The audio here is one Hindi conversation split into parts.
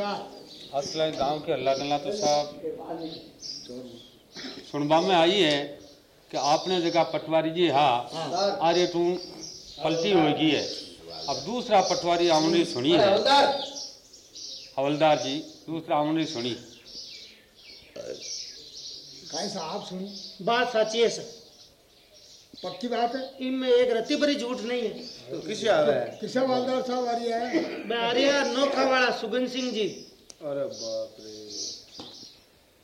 असला गाँव के अल्लाह गल्ला तो साहब। सुनबा में आई है कि आपने जगह पटवारी जी हाँ अरे तू पलटी होगी है। अब दूसरा पटवारी हमने सुनी है। हवलदार। जी दूसरा हमने सुनी। कहीं सा आप सुनी। बात सच्ची है सर। पक्की बात है? इनमें एक रत्ती भरी झूठ नहीं है। तो किसे आ रहा है? किसे वालदार साहब आ रही है? मैं आर्या नोखा वाला सुगन सिंह जी। अरे बाप रे।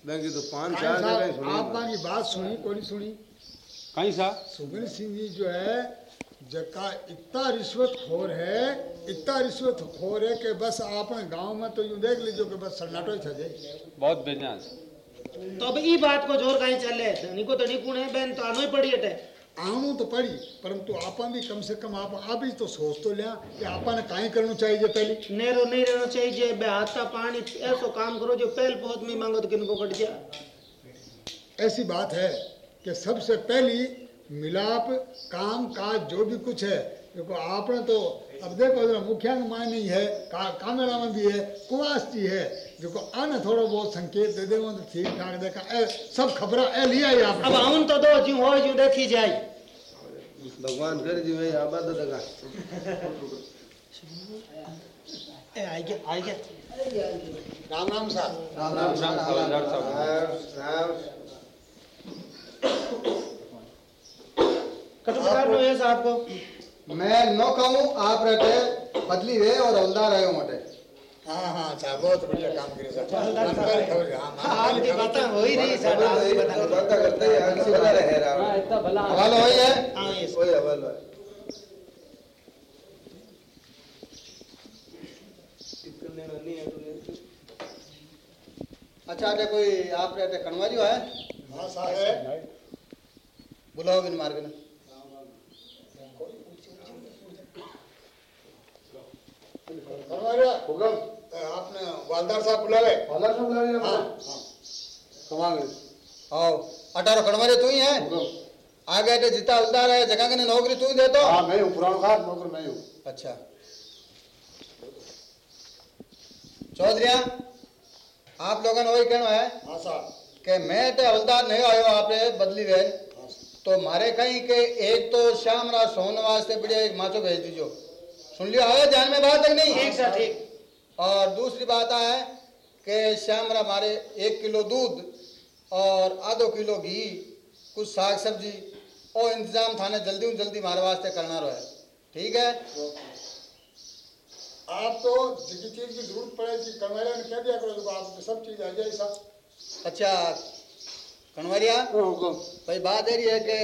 मैं की तो पाँच चार जगह सुनी आपका की बात सुनी कोई नहीं सुनी? कहीं सा सुबिन सिंह जी जो है जका इतना रिश्वत खोर है इतना रिश्वत खोर है कि बस आपने गाँव में तो यूँ देख लीजिए कि बस सन्नाटो ही जाए बहुत बेजान। तो अब ई बात को ज़ोर कहीं चले धनी को धनी कुण है बहन तो आनो ही पड़ी हटे आऊँ तो पड़ी परंतु आपा भी कम से कम आप आप ही तो सोच तो लिया कि आपा ने काई करना चाहिए पहले। नेरो नहीं रहना चाहिए बे हाथा पानी ऐसो काम करो जो पहल पहुँच में मांगो तो किनको कट जा। ऐसी बात है कि सबसे पहली मिलाप काम काज जो भी कुछ है देखो आपने तो अब देखो जरा मुखिया का मान नहीं है का, कामेरा में भी है कुवास जी है देखो आने थोड़ा बहुत संकेत दे दे तो ठीक ठाक देखा ए, सब खबरा ए लिया ही अब आपने आउन तो दो जी हो जी देखी जाए। भगवान करे जी भाई आबाद दगा राम राम साहब राम राम राम हवलदार साहब कटुकार नो है साहब को? मैं नौका हूँ आप रहते हाँ हाँ साहब बहुत बढ़िया काम करे साहब जानकारी खबर है, हाँ, हाँ, आपकी बातें हो ही रही सर आपकी बातें बात करते हैं आगे से बता रहे हैं हवाला वही है? हाँ ये कोई हवाल अच्छा अच्छा कोई आप रहते कनवारी है हाँ? साहब बुलाओ बिन मार के ना हुक्म। आपने वालदार साहब बुलावे हवलदार साहब बुला रहे हैं। हाँ? हाँ कमांगे आओ अठारह कनवारी तू ही है? आगे तो जितना हवलदार है जगह के नौकरी तू ही दे तो। हाँ मैं हूँ पुराना खास नौकर मैं हूँ। अच्छा। चौधरिया आप लोगों ने वही कहना है हाँ साहब। कि मैं तो हवलदार नहीं आयो आपने बदली वेन तो मारे कहीं के एक तो श्याम राज सोन वास्ते बढ़िया एक माचो भेज दीजो। सुन लियो आवे ध्यान में बात है कि नहीं? ठीक सर ठीक। और दूसरी बात है कि श्याम हमारे एक किलो दूध और आधो किलो घी कुछ साग सब्ज़ी और इंतज़ाम थाने जल्दी जल्दी हमारे वास्ते करना रहे। ठीक है? आप तो जिस चीज़ की ज़रूरत पड़े कि कन्वेयर ने कह दिया करो देखो आप सब चीज़ आ जाए साहब अच्छा कनवरिया भाई बात ये रही है कि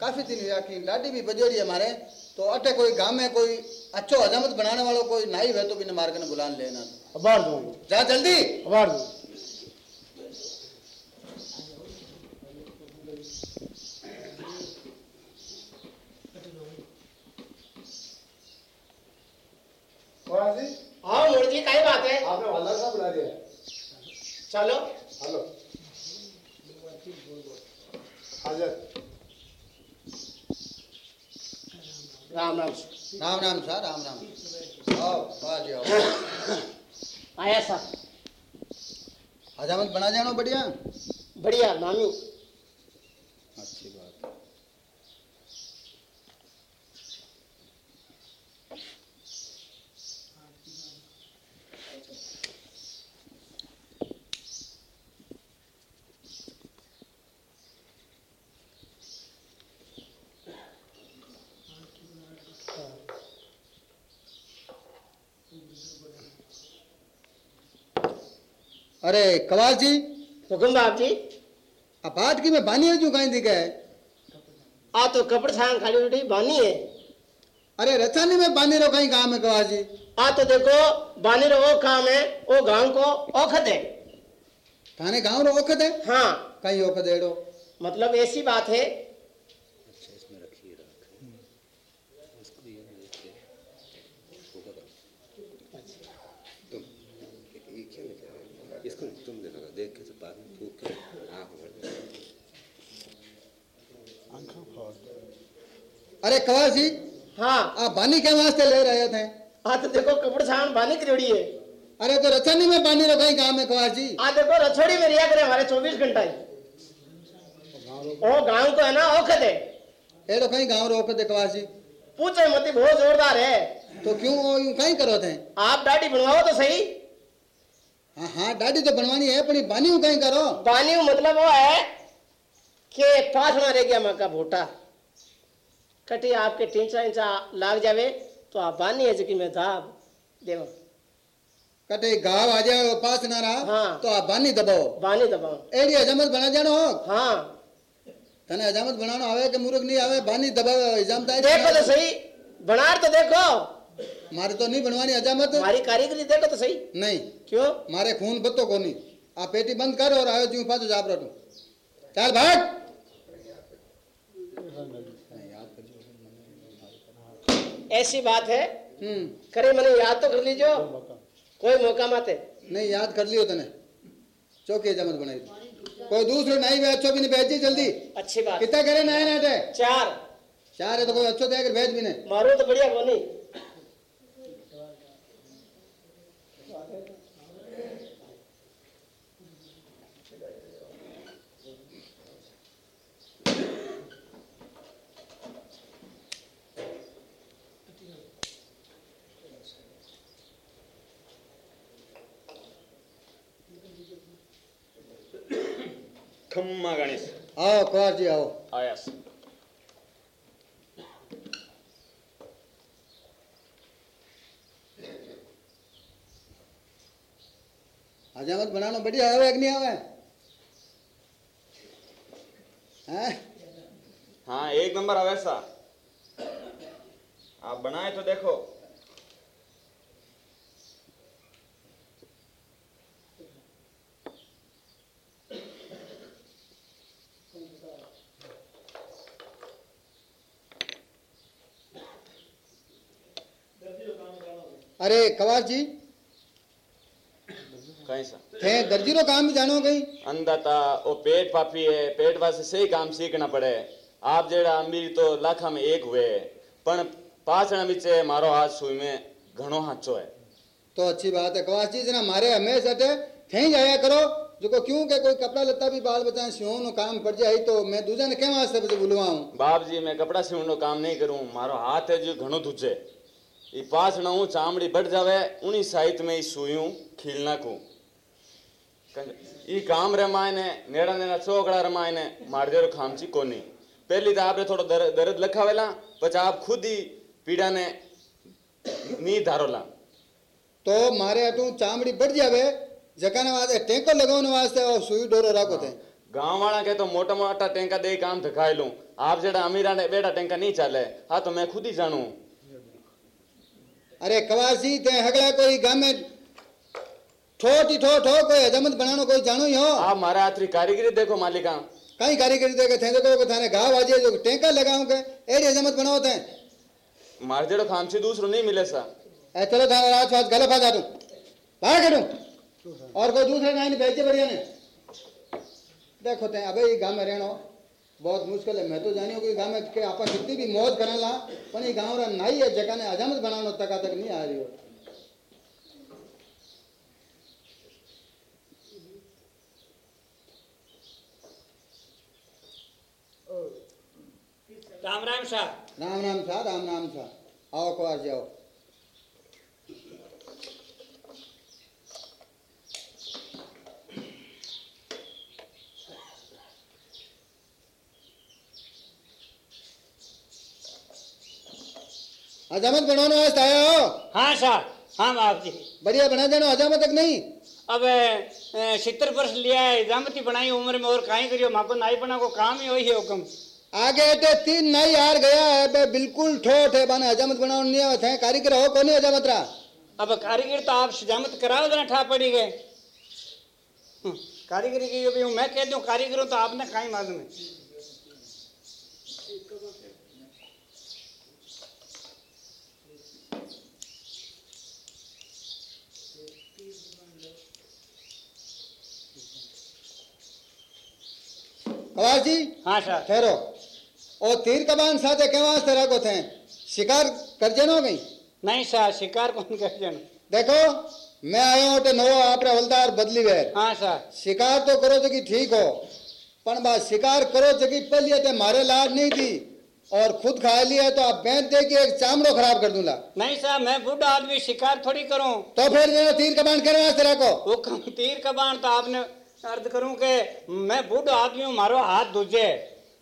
काफ़ी दिन हुआ कि लाडी भी बजोरी है हमारे तो अटे कोई गाँव में कोई अच्छो हजामत बनाने वालों कोई नाई है तो बिना मार्ग ने बुला लेना। अबार दो। जा जल्दी। अबार दूँगा जी हाँ मोड़ जी कई बात है आपने हवलदार साहब बुला दिया चलो हेलो हाजिर राम राम राम राम सर राम राम आओ आ जाओ आया सर। हजामत बना जानो बढ़िया। बढ़िया नामी अच्छी बात है अरे कवाल जी। हुकुम बाप जी। अब बात की मैं बानी है जो कहीं दिखा है। आ तो कपड़ छांग खाली उठी बानी है। अरे रचानी में बानी रहो कहीं काम है कवाल जी। आ तो देखो बानी रो वो काम है वो गाँव को औखत है। थाने गाँव रो औखत है? हाँ। कहीं औखत एड़ो मतलब ऐसी बात है इसको तुम देखो देख के तो बाद में फूक के आँख भर अरे कवाल जी हाँ। आप बानी के वास्ते ले रहे थे। आ तो देखो कपड़े छान बानी करोड़ी है अरे तो रचनी में पानी रो कहीं काम है कवार जी। आ देखो रछोड़ी में रिया करे हमारे चौबीस घंटा ही। ओ गाँव को है ना ओ खदे ये तो कहीं गाँव रोक दे कवार जी। पूछे मती बहुत जोरदार है। तो क्यों वो यूँ कहीं करो थे? आप दाढ़ी बनवाओ तो सही। हाँ हाँ दाढ़ी तो बनवानी है पर बानी यूँ कहीं करो। बानी मतलब वो है कि पास ना रह गया मक्का भूटा। कटी आपके टींचा इंचा लाग जावे तो आप बानी है जो मैं दाब देव। कटे गाँव आ जाए पास ना रहा हाँ। तो आप बानी दबाओ। बानी दबाओ। एडी हजामत बना जानो हो? हाँ। तने हजामत बनानो आवे के मुर्ग नहीं आवे बानी दबाओ हजाम ताई। देखो तो सही बनार तो देखो। मारे तो नहीं बनवानी हजामत हमारी कारीगरी देखो तो सही। नहीं। क्यों? मारे खून बत्तो को आप पेटी बंद कर और आयो जीव पाछो जाप रटू चल भाग। ऐसी बात है? हम्म। करे मैंने याद तो कर लीजिए कोई मौका। मत है। नहीं याद कर लियो तने। चौकी जमत बनाई। कोई दूसरे नहीं भी अच्छो भी नहीं भेजी जल्दी। अच्छी बात। कितना करे नए नए चार। चार है तो कोई अच्छो देख भेज भी नहीं। मारो तो बढ़िया बोनी। ખમ્મા ગણેશ आओ कुमार जी आओ આયાસ हजामत बनाना बढ़िया आवे कि नहीं आवे हैं हाँ एक नंबर આવે સા आप बनाए तो देखो अरे कवार जी કઈ સા थे दर्जी रो काम भी जानो कहीं अंदाता वो पेट पापी है पेट वास्ते सही काम सीखना पड़े आप जेड़ा अमीर तो लाखा में एक हुए पण पांचना बीचे मारो हाथ सुई में घणो हाचो है तो अच्छी बात है कवार जी जना मारे हमेशा अटे थे ही जाया करो जो को क्यों के कोई कपड़ा लत्ता भी बाल बच्चा सियो नो काम पड़ जाए तो मैं दूजा ने के वास्ते बजे बुलवाऊं बाप जी मैं कपड़ा सीवनो काम नहीं करूं मारो हाथ है जो घणो धुचे એ પાછણ હું ચામડી બટ જાવે ઉની સાહિત મેં સુયું ખીલ નાખું. એ કામ રમાય ને નેડા નેના છોકરા રમાય ને મારદેર ખામચી કોની. પહેલી તો આપણે થોડો દર્દ લખાવેલા પછી આપ ખુદ પીડાને ની ધારોલા. તો મારે આટલું ચામડી બળી જાવે જકાને વાસ્તે ટેન્કર લગાવવાને વાસ્તે સુઈ ડોરો રાખો તે. ગામવાળા કે તો મોટા મોટા ટેન્કા દે કામ ધકાયેલું. આપ જેડા અમીરાને બેડા ટેન્કા નહીં ચાલે હા તો મેં ખુદ જાણું. अरे कवासी थे हगला कोई गामे ठोटी ठो ठो कोई हजामत बनानो कोई जानो ही हो। आप मारे हाथ री कारीगरी देखो मालिका कहीं कारीगरी देखे थे देखो को थाने गाँव आजे जो टेंका लगाऊँ के एडी हजामत बनाओ थे मार जेड़ो खामची दूसरो नहीं मिले सा। ए चलो थाने रात फात गलत आ जाटू बाहर करूँ और कोई दूसरे नहीं भेजे बढ़िया ने। देखो थे अबे ये गाँव में रहना बहुत मुश्किल है। मैं तो जानियो कि गाँव में के आपा कितनी भी मौज करेला पण ये गाँव रा नाई है जगह ने हजामत बनानो तक तक नहीं आ रही हो। राम राम साहब। राम राम सा राम राम सा आओ कुमार जी हजामत बनाने वास्ते आया हो? हाँ साहब हाँ बाप जी। बढ़िया बना देना हजामत तक नहीं? अब सितर वर्ष लिया है जामती बनाई उम्र में और काई करियो माको नाई बना को काम ही वही है हुक्म। आगे अटे तीन नाई हार गया है बे बिल्कुल ठोठ है बने हजामत बनाने नहीं आवत है कारीगर हो कोनी हजामत रहा अब कारीगर तो आप जामत कराओ देना ठा पड़ी गए। हम्म, कारीगरी की हूँ, मैं कह दूँ कारीगरों तो आपने काई मालूम है? कवार जी हाँ साहब ठहरो और तीर कमान साथे के वास्ते रखो थे शिकार कर जनो गई नहीं साहब शिकार कौन कर जन देखो मैं आयो तो नवो आपरे हवलदार बदली वेर हाँ साहब शिकार तो करो जगी ठीक हो पण बा शिकार करो जगी पहले ते मारे लाड नहीं थी और खुद खा लिया तो आप बेच दे के एक चामड़ो खराब कर दूँगा नहीं साहब मैं बूढ़ा आदमी शिकार थोड़ी करूँ तो फिर तीर कमान करे वास्ते रखो वो तीर कबान तो आपने अर्ज़ करूँ कि मैं बूढ़ा आदमी हूँ, मारो हाथ दूजे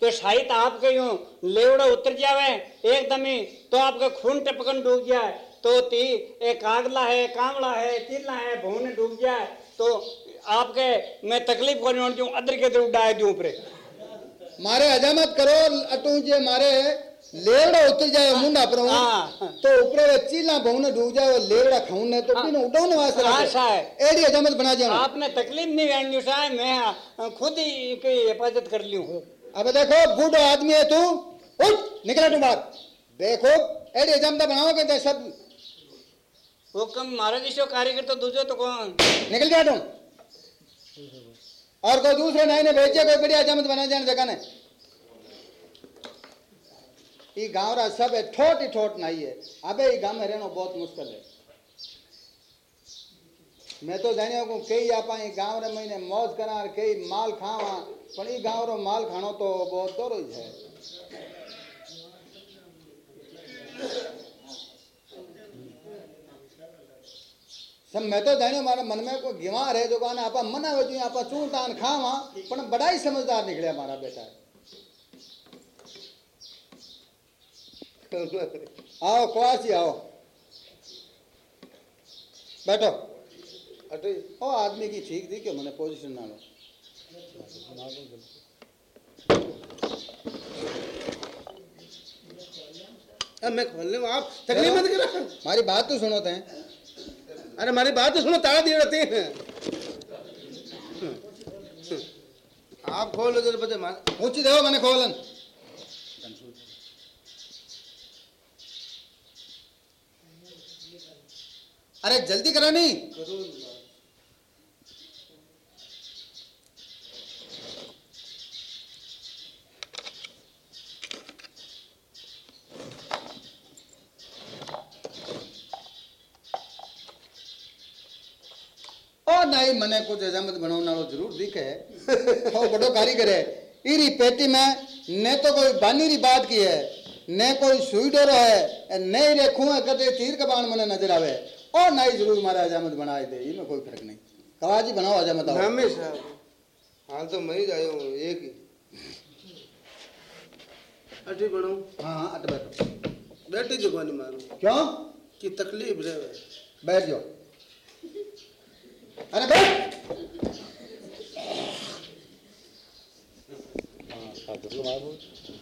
तो शायद आपके यूँ लेवड़ा उतर जावे, एकदम ही तो आपके खून टपकन डूब जाए तो ती एक कागला है कांवड़ा है, तिरला है भून डूब जाए तो आपके मैं तकलीफ़ को नहीं दूँ अदर के अदर उड़ाए दूँ ऊपर। मारे हजामत करो अटू जे, मारे लेवड़ा उतर जाए मुंडा पर हाँ। तो ऊपर वे चीला बहुने डूब जाए लेवड़ा खाऊने तो बिन उड़ाने वास्ते हाँ, रखो साहब। एडी हजामत बना जाओ आपने तकलीफ़ नहीं आएँगी साहब मैं खुद ही की हिफाजत कर ली हूँ। अब देखो बूढ़ो आदमी है तू। उठ निकला तू बाहर। देखो एडी हजामत बनाओगे तो सब। वो कम मारा जिसो कारीगर तो दूजो तो कौन? निकल जा तू और कोई दूसरे नाई ने भेजे कोई बढ़िया हजामत बना जाने जगह ने। ये रा सब है ठोट ही ठोट नहीं है अबे ये गाँव में रहना बहुत मुश्किल है मैं तो जानियो को कई आपा गाँव रे महीने मौज करा कई माल खावा पण ये गाँव रो माल खानो तो बहुत दौरो ही है सब मैं तो जानियो मारे मन में को गिवार है जो गाने आपा मना वज़ू आपा चूं तान खावा पण बड़ा ही समझदार निकले हमारा बेटा आओ कुआसी आओ। बैठो। अटे ओ आदमी की ठीक थी कि मैंने पोजीशन ना लो। अब मैं खोल ले आप तकलीफ़ मत करो। हमारी बात तो सुनो थे अरे हमारी बात तो सुनो ताला दिए रहते हैं। आप खोलो जरा बजे मान ऊँची देखो मैंने खोलन। अरे, जल्दी करो नहीं। नहीं, मने कुछ हजामत बनाने वालो ज़रूर दिखे। ओ, बड़ो कारीगर है इरी पेटी में ने तो कोई बानी री बात की है, ने कोई सुई डोरो है, ने रे खुए कदे तीर कबान आवे ओ नहीं ज़रूर मारा हजामत बनाए दे इनमें कोई फ़र्क नहीं। कवाजी बनाओ हजामत आओ। नामे साहब हाल तो मैं ही हूँ एक ही। अटे बनाऊँ हाँ हाँ अट बैठो। बैठे जो कोनी मारू। क्यों? की तकलीफ़ रहे। बैठ जाओ। अरे बैठ! ठहरो कवाजी ठहरो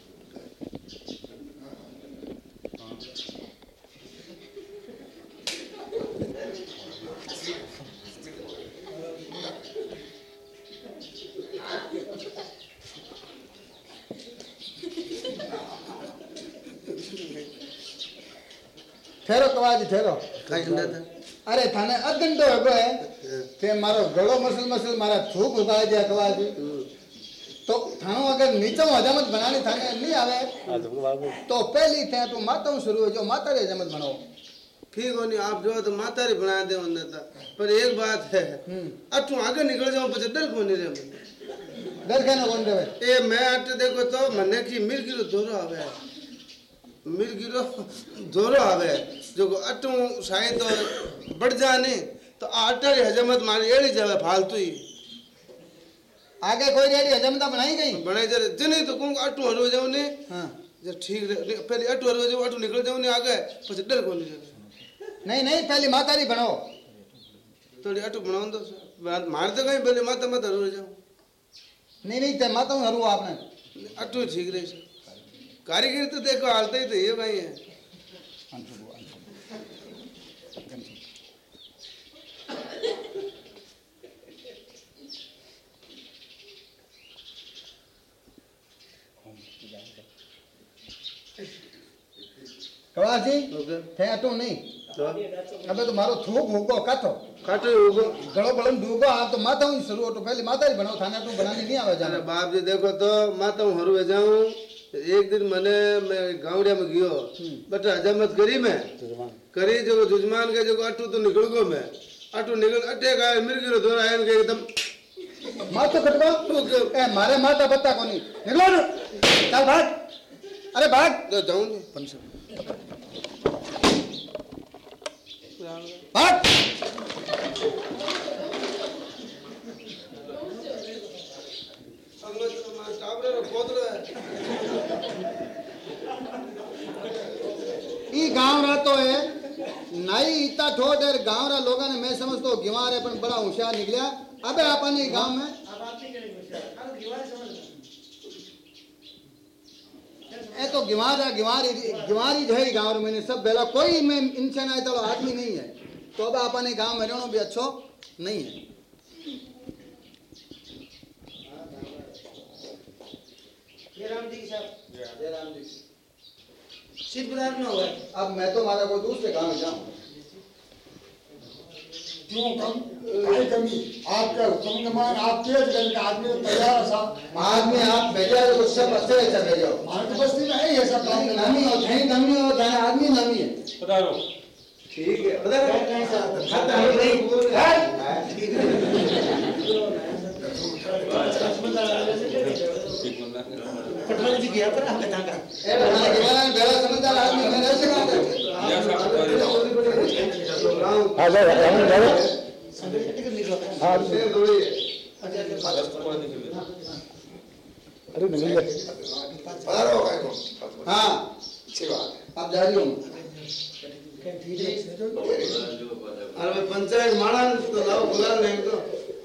कहीं अंदर था अरे थाने अध घंटो हो है ते मारो गलो मसल मसल मारा थूक उगा दिया कवाजी तो थानो अगर नीचे हजामत बनानी थाने नहीं आवे तो पहली थे तो माता शुरू हो जो माता रे हजामत बनाओ ठीक हो नहीं आप जो तो माता री बना दे अंदर था पर एक बात है अटू आगे निकल जाऊं પછી डर को नहीं रे મને. डर के ना कौन देवे એ મેં આટલે દેખો તો મને કી મિરગીરો ધોરો આવે मिल गिरो जोरो आवे जो अटू साई तो बढ़ जाने तो अटर हजमत मारी एड़ी जावे फालतू ही। आगे कोई रेडी हजमता तो बनाई गई? बनाई जरे जने तो को अटू हरो जाऊ ने हाँ। जब ठीक पहले अटू हरो जाऊ अटू निकल जाऊ ने आगे पछि डर कोनी नहीं नहीं पहले मातारी बनो थोड़ी अटू बनाओ तो मार तो कहीं पहले माता मत हरो जाऊ। नहीं नहीं माता हरो आपने। अटू ठीक रहे। कारीगर तो देखो हालते ही तो ये भाई है। कवाजी ओके। थे अटो नहीं। तो अबे तो मारो थूक हुको काटो। काटे होगो। गलो बलन डूबो आप तो माता ही शुरू हो तो पहले माता ही बनाओ थाने तो बनानी नहीं आवे अरे जाने बाप जी देखो तो जाऊँ एक दिन मैंने मैं गावड़िया में गयो। बट हजामत करी मैं। करी जो जुजमान के जो अटू तो निकल गयो मैं। अटू निकल अटे का मिल गिरो दोरा आयन के एकदम। मातो कटको। ए मारे माता बत्ता कोनी। निकलो न। चल भाग। अरे भाग तो जाऊँ नहीं भाग हमने तो माँ टाबरे रो पोतलो है ई गाँव रहतो है नाई इतना ठोट है गाँव रहा लोगा ने मैं समझतो गिवार है पण बड़ा होशियार निकलिया। अबे अपन ई गाँव में। ए तो गिवार है गिवार गिवार ही है गाँव में सब बेला कोई में इंसान है तो आदमी नहीं है। तो अब अपन गाँव में रहनो भी अच्छो नहीं है। अब मैं तो मारा कोई दूसरे गाँव में जाऊँ क्यों कम कमी आपका हुक्म के मान आप तेज गल का आदमी तो तैयार है साहब आदमी आप भेजा तो सब अच्छे से भेजो हमारे तो बस्ती में है ये सब काम नामी और कहीं नामी और कहीं आदमी नामी है पधारो ठीक है पता खाता ए हमारा दीवाना में बेड़ा समझदार आदमी मैं ऐसे काम करते या साहब पधारो हाँ अब जा रही हूँ अरे भाई पंचायत माणा तो लाओ बुला लेंगे तो। हमारे दीवाना में बेड़ा कोई समझदार आदमी ऐसे है अरे बोल नहीं रहे अरे तो बीमार बोलो बीमार हो रहे फिर बच्चा पर निकला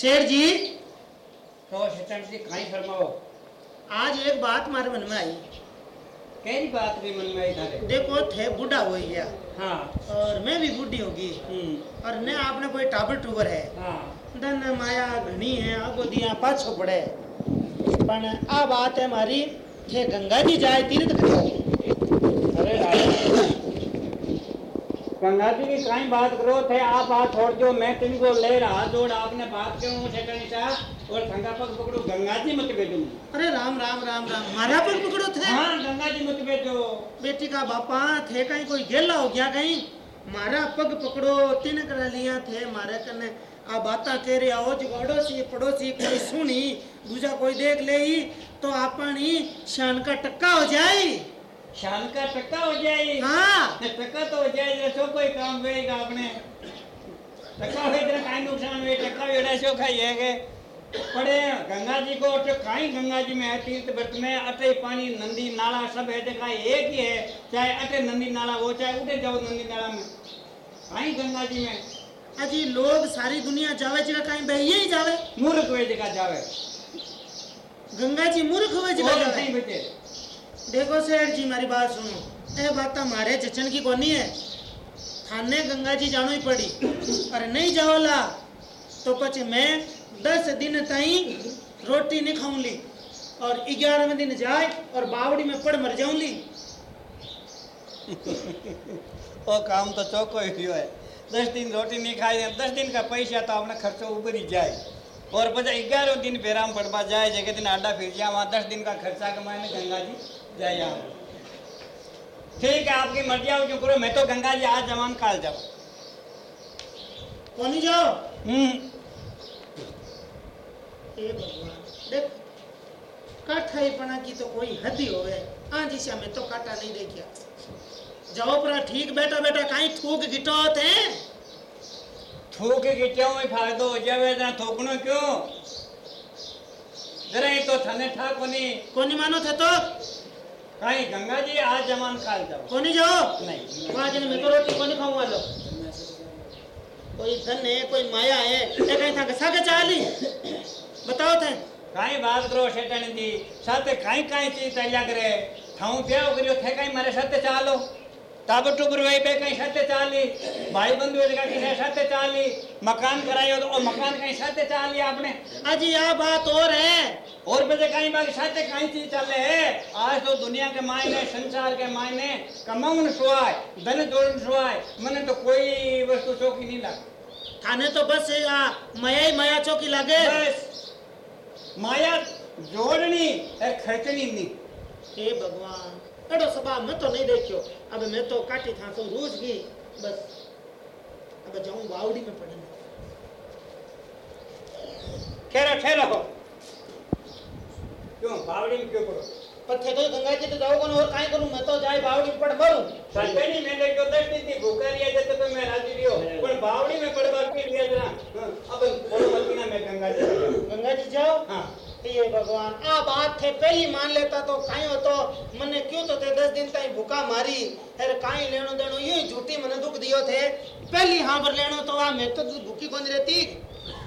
शेर जी तो शैतान जी काई फरमाओ। आज एक बात हमारे मन में आई। कैसी बात भी मन में आई थारे देखो थे बूढ़ा हो गया। हाँ। और मैं भी बूढ़ी होगी हम्म। और न आपने कोई टाबर टूबर है। हाँ। धन माया घनी है आगो दिया पाछो पड़े। पण आ बात है हमारी थे गंगा जी जाए तीर्थ करे अरे। गंगा जी की काई बात करो थे आप बात छोड़ दो मैं तुमको ले रहा जोड़ आपने बात क्यों शैतानी साहब और ठंगा पग पकड़ो गंगा जी मत भेजो अरे राम राम राम राम मारा पर पकड़ो थे। हाँ गंगा जी मत भेजो। बेटी का बापा थे कहीं कोई गेला हो गया कहीं? मारा पग पकड़ो तीन कर लिया थे मारे कने आ बाता कह रहे आओ जो अड़ोसी पड़ोसी कोई सुनी दूजा कोई देख ले ही तो अपनी शान का टक्का हो जाए शान का टक्का हो जाए हाँ। टक्का तो हो जाए जैसो कोई काम वेगा आपने टक्का हुए तेरा काई नुकसान हुए टक्का वेड़ा सो खाई है के पड़े गंगा जी को तो काई गंगा जी में है तीर्थ व्रत में अटे पानी नंदी नाला सब है देखा एक ही है। चाहे अटे नंदी नाला हो चाहे उठे जाओ नंदी नाला में। काई गंगा जी में। अजी लोग सारी दुनिया जावे जगह कहीं बहिए ही जावे। मूर्ख वे जगह जावे। गंगा जी मूर्ख हुए जगह जावे। नहीं बचे। देखो सेठ जी, मेरी बात सुनो। ए, बात हमारे जचन की कोनी है। थाने गंगा जी जानो ही पड़ी। अरे नहीं जाओला तो पचे मैं दस दिन ताई रोटी नहीं खाऊँगी और ग्यारहवें दिन जाए और बावड़ी में पड़ मर जाऊँगी। वो काम तो चौको ही है। दस दिन रोटी नहीं खाई दस दिन का पैसा तो अपना खर्चो ऊपर ही जाए। और પછી ग्यारह दिन पेराम पड़वा जाए जगह दिन आडा फिर जाए, वहाँ दस दिन का खर्चा कमाए गंगा जी। ठीक है आपकी मर्ज़ी आओ क्यों करो मैं तो गंगा जी आज जवान काल जाओ कोनी जाओ? हम्म। भगवान देख काठाईपना की तो कोई हद ही होवे। हाँ में तो काटा नहीं देखिया। जाओ परा ठीक बैठा बैठा कहीं थूक गिटो थे थूक क्यों फायदो हो जावे ना थूकनो क्यों? जरा ही तो थने ठा कोनी कोनी मानो थे तो? कहीं गंगा जी आज जमान खाल जाओ। कोनी जाओ? नहीं। आज जने मैं तो रोटी कोनी खाऊँगा लो। कोई धन है कोई माया है ये कहीं था कसा के चाली बताओ थे कहीं बात करो शैतान जी साथे कहीं कहीं चीज़ तैयार करे ठाऊ ब्याह करियो थे कहीं मारे साथे चालो कहीं किसी चाली मकान करायो तो मकान कहीं साथे चाली आपने। यह बात और है और बजे कहीं बाकी साथे कहीं चीज़ चले है। आज तो दुनिया के मायने संसार के मायने कमाउन सुआय धन जोड़न सुआय मने तो कोई वस्तु चौकी नहीं लग। थाने तो बस माया ही माया चौकी लगे। बस। माया जोड़नी खर्चनी नहीं। हे भगवान। एडो सभा मैं तो नहीं देखियो अब मैं तो काटी था तो रूस गई बस अब जाऊँ बावड़ी में पड़ी ठहरो ठहरो क्यों बावड़ी में क्यों पड़ो पर थे तो गंगा जी तो जाओ कौन और काई करूँ मैं तो जाए बावड़ी में पड़ मरूं सत्य नहीं मैंने जो दस दिन थी भूखा लिया जैसे तो मैं राज़ी लियो पर बावड़ी में पड़वा के लिया जरा अब बोलो मलकीना मैं गंगा जी गंगा जी जाओ हाँ ये भगवान आ बात थे पहली मान लेता तो काई हो तो मने क्यों तो थे दस दिन ताई भूखा मारी। फिर काई लेनो देनो यूँ ही झूठी मने दुख दियो थे। पहली हाँ पर लेनो तो आ मैं तो भूखी कौन रहती।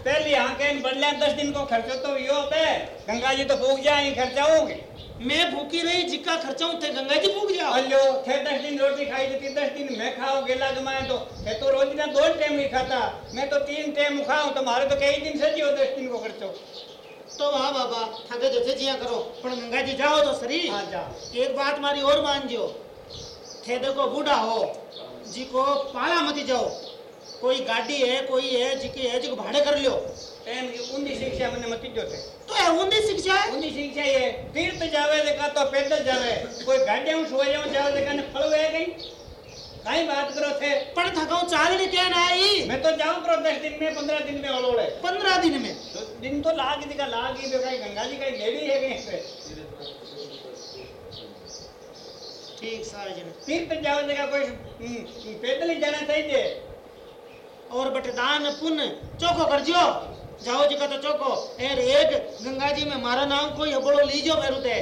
पहले यहाँ के बदले दस दिन को खर्चो तो यो है गंगा जी तो भूख जाए खर्चा होगे मैं भूखी रही जिक्का खर्चा थे गंगा जी भूख जाओ। अल्लो थे दस दिन रोटी खाई थी दस दिन मैं खाओ गेला जमाए तो। मैं तो रोज ना दो टाइम नहीं खाता। मैं तो तीन टाइम खाऊं तो मारे तो कई दिन सजी हो दस दिन को खर्चो। तो वाह बाबा थके जैसे जिया करो पर गंगा जी जाओ तो सरी हाँ जा एक बात मारी और मान जो थे देखो बूढ़ा हो जी को पाला मत जाओ कोई गाड़ी है कोई है जी है जी को भाड़े कर लियो टाइम उन्नी शिक्षा मैंने मत जो थे तो है उन्दी शिक्षा है उन्नी शिक्षा ये तीर्थ जावे देखा तो पैदल जावे कोई गाड़ियाँ सोया जावे देखा ने फल गई काई बात करो थे पर थकाऊ चाल नहीं क्या ना आई मैं तो जाऊँ करो दस दिन में पंद्रह दिन में ओलोड़े पंद्रह दिन में तो दिन तो लाग दिखा लाग ही कहीं गंगा जी कहीं लेडी है कहीं पे ठीक साजन तीर्थ जावे देखा कोई हम्म, पैदल ही जाना चाहिए और बट दान पुण्य चौको कर जियो जाओ जी का तो चौको एर एक गंगा जी में मारा नाम कोई हबड़ो लीजो मेरू ते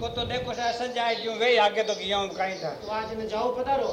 को तो देखो सा सजाए जो वे आगे तो गया हूँ कहीं था। तो आज ने जाओ पधारो?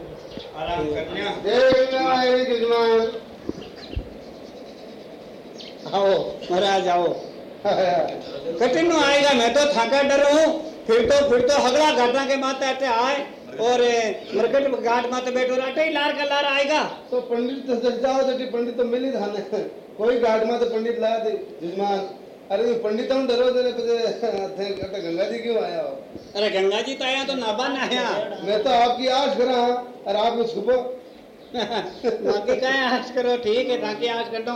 आओ आओ आएगा मैं तो थका डर हूँ फिर तो फिर तो हगड़ा घाटा के माते आते आए और मरकट घाट माते बैठो अटे लार का लार आएगा तो पंडित तो जाओ तो पंडित तो मिली था ने कोई गाड़ में तो पंडित लाया थे यजमान अरे ये पंडित हम डरो तेरे पे अटे गंगा जी क्यों आया हो? अरे गंगा जी तो आया तो नाबा ना आया। मैं तो आपकी आश करा हाँ, और आप छुपो। बाकी का आश करो ठीक है ताकि आश कर दो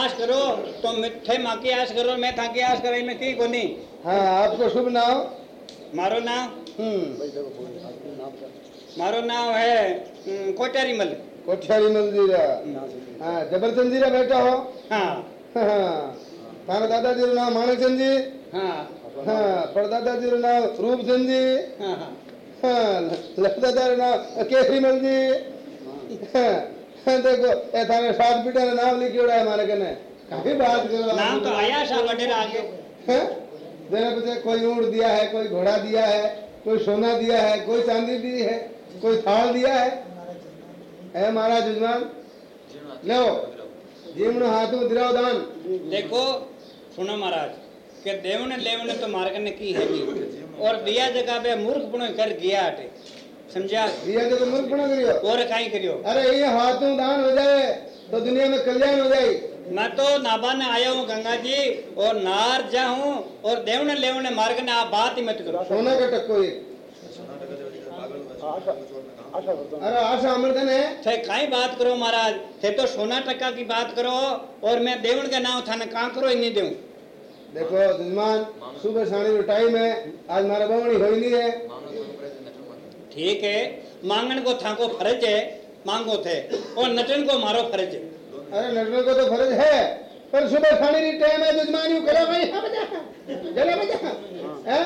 आश करो तो मिठे माँ की आश करो मैं ताकि आश करे मैं की कोनी? हाँ आपको शुभ नाम? मारो नाम? हम्म। मारो नाम है हम्म, कोटारी मल कोठियारी मंदिर हाँ जबरचंद जी रा बेटा हो। हाँ। हाँ। तारा दादाजी रो नाम माणकचंद जी। हाँ। हाँ परदादाजी रो नाम रूपचंद जी। हाँ हाँ। हाँ लखदादा रो नाम केसरीमल जी। हाँ, हाँ, देखो ए थाने सात बेटा रा नाम लिखियोड़ा है मारे कने काफ़ी बात करो आप। नाम तो आया सा वडेरा आगे। हैं? देने पे कोई ऊँट दिया है कोई घोड़ा दिया है कोई सोना दिया है कोई चांदी दी है कोई थाल दिया है। है महाराज यजमान लो जीवनो हाथों दिराव दान। देखो सुनो महाराज के देवने लेवने तो मार्ग ने की है और दिया जगह पे मूर्ख पुणे कर गया अटे समझा? ये जो मूर्ख बना करियो? और काई करियो। अरे ये हाथों दान हो जाए तो दुनिया में कल्याण हो जाए। मैं तो नाबा ने आया हूँ गंगा जी और नार जा हूँ और देव देवने लेवने मार्ग ने आप बात ही मत करो। सोना का टक्को ये। अरे आशा अमृतन है? थे काई बात करो महाराज? थे तो सोना टक्का की बात करो और मैं देवण का नाम थाने कहाँ करो ही नहीं दूँ देखो जजमान सुबह साढ़े को टाइम है आज मारा बवनी हुई नहीं है। ठीक है मांगन को था को फ़र्ज़ है मांगो थे और नटन को मारो फ़र्ज़ है। अरे लड़ने को तो फ़र्ज़ है पर सुबह की टाइम है जजमान यूँ करो भाई हाँ बजा चलो बजा। हैं?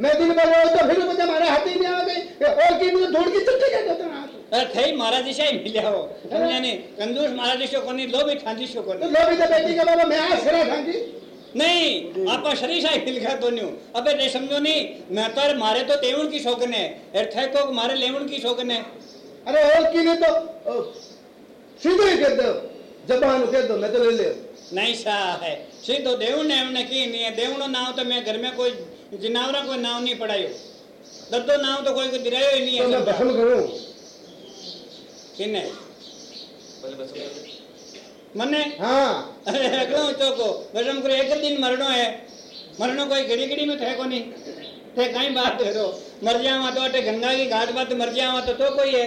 मैं दिन भर रोज तो फिर बजा हमारे हाथ ही नहीं आ गई और की मुझे ढूंढ के चलते गए तो ना अरे थे महाराज दिशा ही मिले हो। समझा नहीं कंजूस महाराज दिशो कोनी लो भी ठांदी शो तो कोनी लो भी तो बेटी का बाबा मैं आज खड़ा था नहीं आपा शरीर सा हिल गया तो न्यू अबे ते समझो नहीं मैं तो अरे मारे तो तेवण की शौकन है अरे थे को मारे लेवण की शौकन है अरे और की ने तो सीधे ही कह दो। जबान कह दो मैं तो ले ले नहीं सा है। सीधो देवण ने हमने की नहीं है। देवणो नाव तो मैं घर में कोई जिनावरा कोई नाव नहीं पढ़ायो दद्दो नाव तो कोई को दिरायो ही नहीं तो मैं है भस्म करूँ किने मने हाँ अरे अगलो चोको वजम करे एक दिन मरणो है मरणो कोई घड़ी घड़ी में थे कोनी थे कहीं बात करो मर जावा तो अटे गंगा की घाट बात मर जावा तो तो कोई है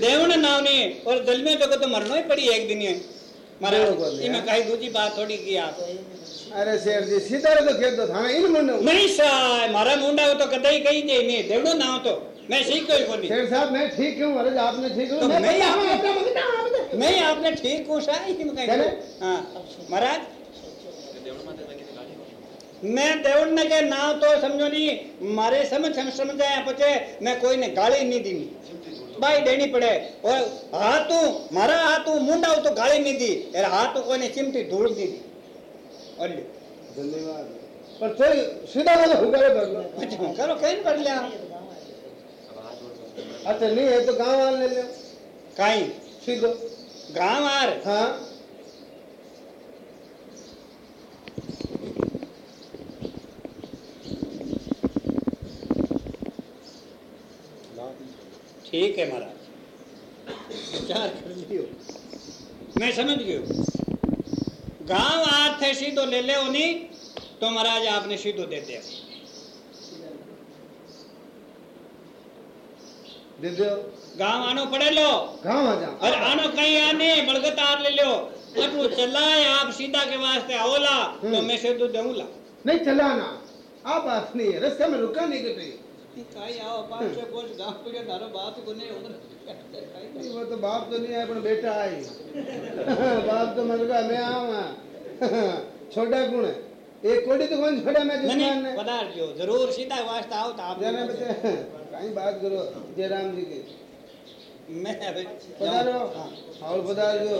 देवण नाव नहीं और जल में तो तो मरनो ही पड़ी एक दिन है बिल्कुल, इसमें कहीं दूसरी बात थोड़ी की आप अरे शेर जी सीधा तो कह दो थाना इन मन नहीं सा मारा मुंडा हो तो कदई कहीं दे नहीं देवड़ो नाव तो मैं सीख कोई कोनी शेर साहब मैं ठीक हूँ अरे आपने ठीक हूँ तो मैं मैं आपने- ठीक हूँ सा इसमें क्या कहीं ने? हाँ महाराज मैं देवण ने के नाव तो समझो नहीं मारे समझ समझ समझ आया पचे मैं कोई ने गाली नहीं दी बाई देनी पड़े और हाथ मारा हाथ मुंडा तो गाली नहीं दी हाथ कोई ने चिमटी धूल दी दी और ले। धन्यवाद। पर कोई सीधा वाला कर लो अच्छा करो कहीं पढ़ लिया। अच्छा नहीं है तो गाँव वाले ले लो। कहीं? सीधो। गाँव आर हाँ। ठीक है महाराज। विचार कर लियो। मैं समझ गयो। गाँव थे सीधो ले ले नहीं तो महाराज आपने सीधो दे दिया। दे दो। गाँव आनो पड़े लो। गाँव आ जा और आनो कहीं आने बड़गत आर ले लो। अटू चलाए आप सीधा के वास्ते आओला तो हम्म। मैं सीधो दूँगा नहीं चलाना। आप बात नहीं है रास्ते में रुका नहीं कटे काई आओ पाँच छह कोस गाँव पे धारो बाप को नहीं उम्र नहीं वो तो बाप तो नहीं है पर बेटा आई। बाप तो मन का मैं आवा छोटा कौन है? एक कोड़ी तो कौन छोटा मैं दुश्मन ने पधार जो ज़रूर सीधा वास्ता आओ तो आप जाने बच्चे कहीं बात करो जयराम जी के। मैं पधारो। हाँ। और पधार जो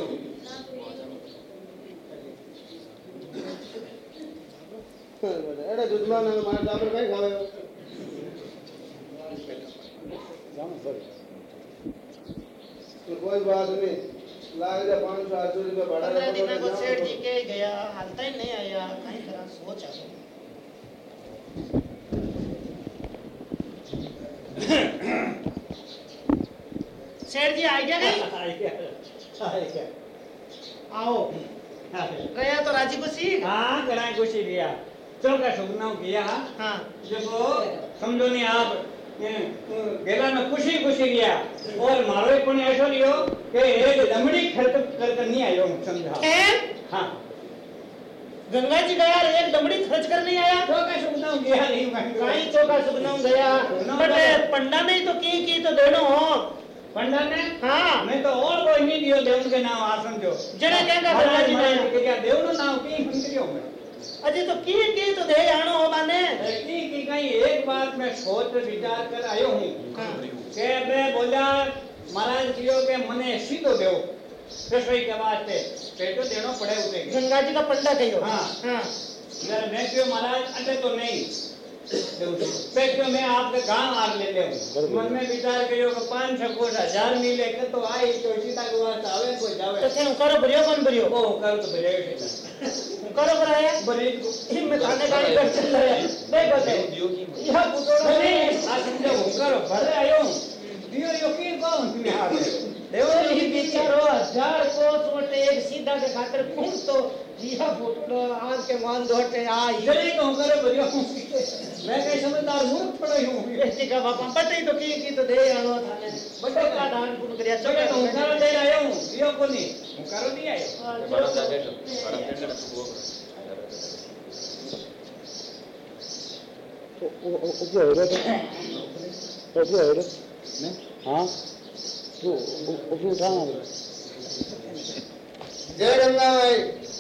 अरे दुश्मन मार आपने कहीं खावे जाम सर। तो कोई बात नहीं। लाग जा पाँच सौ आठ सौ रुपये बढ़ा पंद्रह तो दिन को सेठ जी के गया हालत ही नहीं आया कहीं तरह सोच आ सेठ जी आ गया नहीं आओ। गया तो राज़ी खुशी? हाँ गड़ा खुशी गया चौका सुगना गया हाँ। देखो समझो नहीं आप। ये, गेला में खुशी खुशी गया और मारो ही पुण्य ऐसो लियो कि एक दमड़ी खर्च कर कर नहीं आयो समझा एम हाँ गंगा जी गया और एक दमड़ी खर्च कर नहीं आया ચોકા સુગનાવ ગયા नहीं कहीं चौका सुगनम गया बट पंडा नहीं तो की की तो दोनों हो पंडा ने हाँ मैं तो और कोई नहीं दियो देव के नाम आ समझो जने कहेगा गंगा महाराज जी महाराज गया के क्या देव नो नाम की मंत्रियों में अजी तो की की तो दे जानो हो माने? की की कहीं एक बात मैं सोच विचार कर आयो हूँ। हाँ। के मैं बोला महाराज जियो के मने सीधो देओ। रसोई के वास्ते पेटो तो देनो पड़े उसे। गंगा जी का पंडा कहियो। हाँ। हाँ। मैं क्यों महाराज अटे तो नहीं। पेट में आपके काम आग लेते हो। मन में विचार करियो कि पाँच सौ कोट हज़ार मिले के तो आई तो सीता के वास्ते आवे को जावे। तो करो भरियो कौन भरियो ओ करो तो भरियो सीता करो कराया भरे हिम्मत आने का ही कर चल रहे हैं। देखो थे यह बुटोड़ा नहीं। आ समझो होकर भरे आयो दियो यो की कौन तुम्हें देवो ही बेचारो हज़ार को वटे एक सीधा के खातर कौन तो यह फ़ोटो आज के मान दोटे आई जरी को करे भरियो मैं कहीं समझदार मूर्ख पड़ा हूँ बेटी का बापा बटे तो की की तो दे आनो थाने बटे का दान पुन करिया चले। तो होकर दे आयो दियो को नहीं। होकर नहीं आयो। बड़ा सा बैठो बड़ा बैठो वो हाँ। तो ऊपर उठाना जय गंगा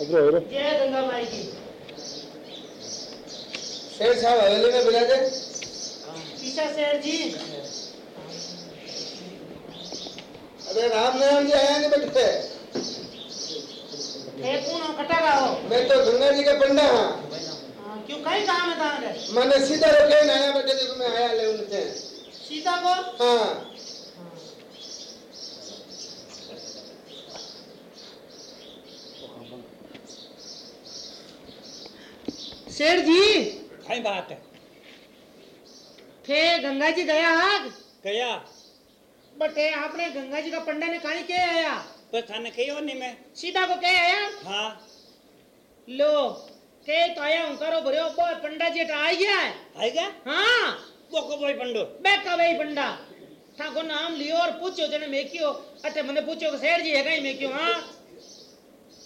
माई जय गंगा माई की। शेर साहब हवेली में बुला दे पीछा शेर जी। अरे राम नाम जी आया नहीं बैठे। हे हो हो मैं तो गंगा जी का पंडा हाँ। हाँ, क्यों? कहीं काम है ताने मैंने सीधा रोके ना आया बेटे देखो मैं आया ले उनसे सीता को? हाँ। शेर जी। कई बात है। थे गंगा जी गया आग? कया बटे आपने गंगा जी का पंडा ने कहीं के आया? तो थाने कहियो नहीं मैं? सीता को के आया? हाँ। लो के तो आया हूँ करो भरियो बोल पंडा जी टा आई गया है। आई गया? हाँ। वो को बोई पंडो? बैका भाई पंडा। ठाकुर नाम लियो और पूछो जने मैं क्यों अटे मैंने पूछो कि शेर जी है कहीं मैं क्यों हाँ।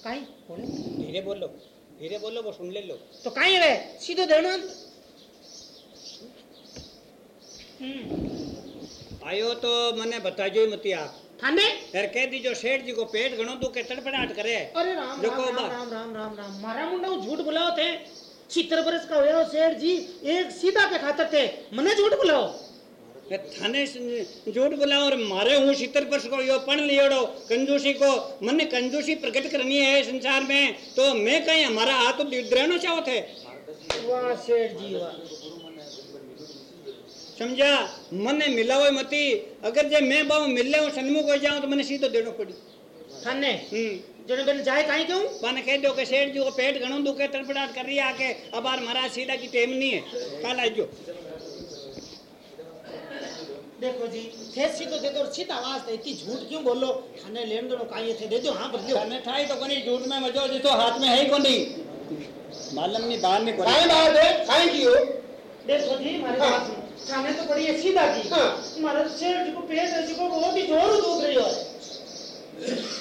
कहीं? बोले। धीरे बोलो। धीरे बोलो वो सुन ले लो। तो कहीं रे सीधो देना। हम्म। आयो तो मने बताजो ही मती आप थाने? फिर कह दीजो सेठ जी को पेट घणो दुखे तड़फड़ाहट करे। अरे राम राम राम राम राम राम राम। मारा मुंडा झूठ बुलाओ थे। छितर बरस का हुआ शेर जी एक सीधा के खातर थे। मने झूठ बुलाओ? थाने से झूठ बुलाओ और मारे हूँ सितर पर को यो पण लियोड़ो कंजूसी को। मने कंजूसी प्रकट करनी है संसार में तो मैं कहीं हमारा हाथ द्रहणो चाहो थे वाह शेर जी वाह। समझा? मिलाओ मती। अगर जे मैं बाऊ मिलले हूँ सन्मुख हो जाऊँ तो मने सीधो देनो पड़ी। थाने? हम्म। जने बेन जाए कहीं? क्यों माने कह दो कि सेठ जी को पेट घणो दुखे तड़फड़ाहट कर रही आके। अब आर महाराज सीधा की टेम नहीं है। कल आजो। देखो जी थे सीधो दे दो और आवाज़ थे इतनी झूठ क्यों बोलो? थाने लेन दो कहीं थे दे दो हाँ बदलो। थाने ठाई तो कोनी झूठ में मजो जितो हाथ में है ही कोनी। मालूम नहीं बाहर में कोनी काहे बात है काहे की देखो जी हमारे हाँ। पास में थाने तो पड़ी है सीधा की। हाँ। हमारा शेर जी को पेट है जी को बहुत ही ज़ोर दुख रही है।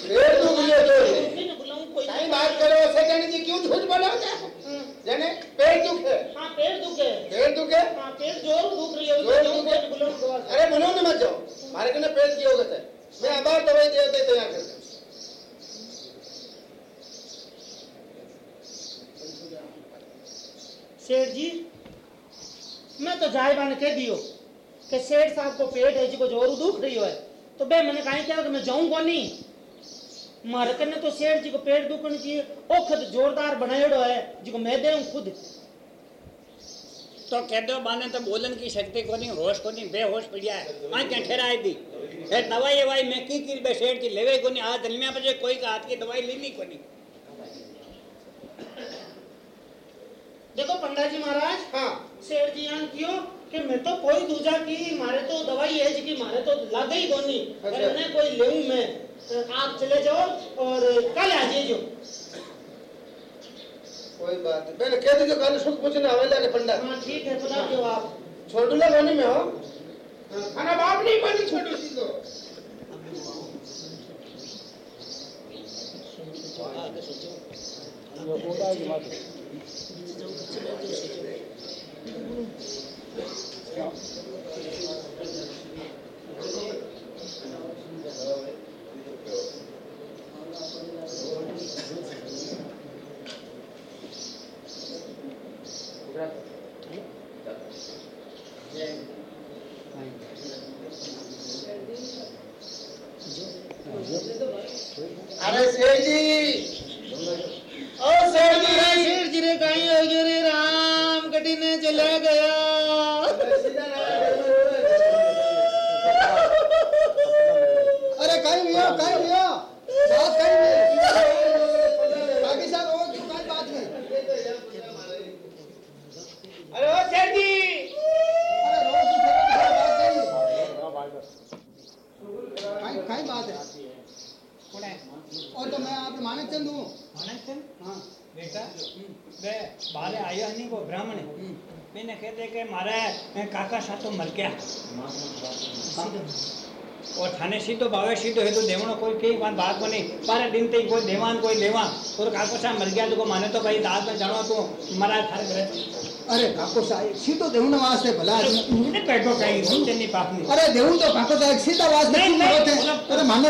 पेट तो बुलाऊं कोई काहे बात करो सेकंड जी क्यों झूठ बोलो हम्म, जाने पेट दुखे। हाँ पेट दुखे। पेट दुखे? हाँ पेट ज़ोर दुख रही है ज़ोर दुखे? दुख। अरे मनो न मत जाओ। मारे कने पेट की होगत है। मैं अबार दवाई दे दे तैयार कर सेठ जी मैं तो जाए बाने कह दियो कि सेठ साहब को पेट है जी को ज़ोर दुख रही है तो बे मैंने कहा क्या कि मैं जाऊँ कोनी मारे कने तो सेठ जी को पेट दुखनी चाहिए ओ खुद जोरदार बनायोड़ो है जी को मैं देऊं खुद। तो कह दो बाने तो बोलन की शक्ति कोनी होश कोनी बेहोश पड़िया है। आ क्या ठहराए दी? ए दवाई वाई मैं की की बे सेठ की लेवे कोनी आ दलमिया पे कोई का हाथ की दवाई लेनी कोनी। देखो पंडा जी महाराज हाँ। सेठ जी यान कियो कि मैं तो कोई दूजा की मारे तो दवाई है जी की मारे तो लागे ही कोनी। अच्छा। पर मैं कोई लेऊं मैं। आप चले जाओ और कल आ जाइए कोई बात नहीं। मैंने कह दीजिए कल सुख पूछने हवेला के पंडा हाँ ठीक है बता दो आप। छोटूला कोनी में हो? हाँ, खाना बाप नहीं बनी छोटू सी तो सेठ जी ओ सेठ जी शेर जी रे कहीं हो गए रे राम कटी ने चला गया अरे कहीं भी हो कहीं भी हो बात कहीं भी बाकी सब हो क्यों कहीं बात नहीं अरे ओ सेठ जी कौन है और तो मैं आप माने चंद हूँ माने चंद हाँ बेटा बे बारे आयो नहीं को ब्राह्मण मैंने कहते कि मारे काका सातो मर गया सीधो भावे सीधो है तो देवणो कोई कई बात बात को नहीं पारे दिन ते कोई देवान कोई लेवा और काको सा मर गया तो माने तो भाई दाद में जानो तो मरा थारे घरे अरे काको साहब सीधो देवण वास्ते भला। मुझे पेटो कहीं सुन चन्नी पापनी अरे देवण तो काको साहब सीधा वास्ते नहीं, नहीं, होते? मतलब- अरे माने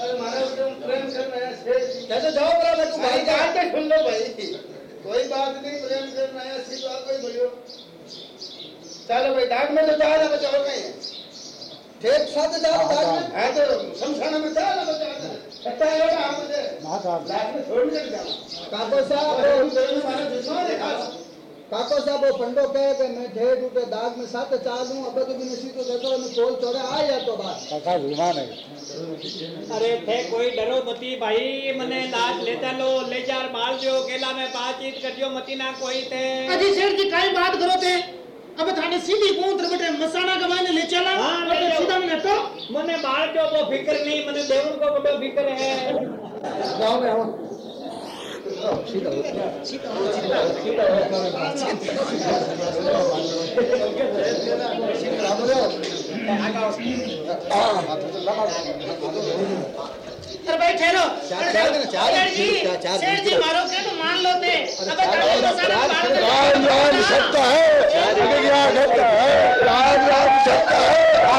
अरे मारा तुम प्रेम करना है शेष कैसे जाओ बरा मैं तू भाई भाई जान के सुन लो भाई। कोई बात नहीं प्रेम करना है सीधो आप कोई बोलियो। चलो भाई डाक में तो जा ना बचाओ कहीं। ठीक साथ जाओ बाद में। है तो शमशान में जा ना बचाओ सत्ता है ना आप मुझे डाक में छोड़ के जाओ। काको साहब हम दोनों मारा दुश्मन है काको साहब वो पंडो कहे कि मैं ठेठ उठे दाग में साथ चालू अब तो भी नसी तो देखो मैं पोल चोरे आ या तो बात अरे थे कोई डरो मती भाई मने लाश ले चलो ले जार बाल जो केला में बातचीत करियो मती ना कोई थे अजी सेठ जी काई बात करो थे अब थाने सीधी कूंतर बटे मसाना का मायने ले चला हाँ, और ले सीधा में तो। मने बाल जो वो फ़िक्र नहीं मने देवन को बड़ो फ़िक्र है। गाँव में आओ अरे भाई ठहरो। चार- चार दिन, चार दिन, सेठ जी चार- चार सेठ जी मारो तो मान लो चार- में- राम राम सत्य है। राम राम सत्य है। राम राम सत्य है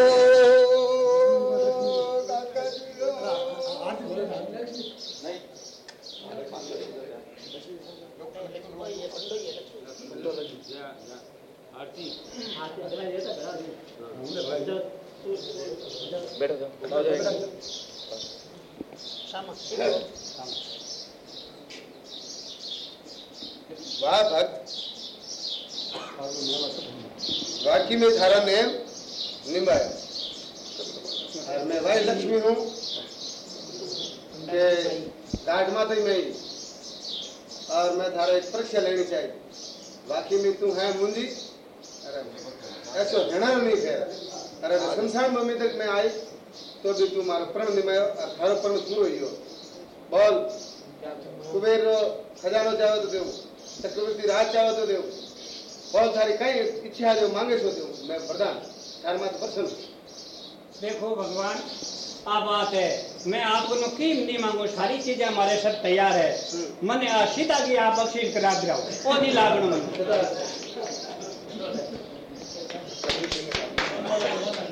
थारा नेम निभाया और मैं वही लक्ष्मी हूँ। कि डांट माता ही मैं और मैं थारा एक परीक्षा लेनी चाहिए। वाकई में तू है मुंजी। अरे ऐसो घना नहीं है। अरे शमशान भूमि तक मैं आई तो भी तू मारो प्रण निभायो और थारो प्रण पूरो ही हो। बोल कुबेर खजानो चाहो तो देव चक्रवर्ती राज चाहो तो देव बहुत सारी कई इच्छा जो मांगे सो देव मैं प्रसन्न देखो भगवान आ बात है। मैं आपको नो की नहीं मांगू सारी चीज़ें हमारे सब तैयार है। मैंने आ सीधा की आप बख्शी करा दिया ओ नहीं लागण मन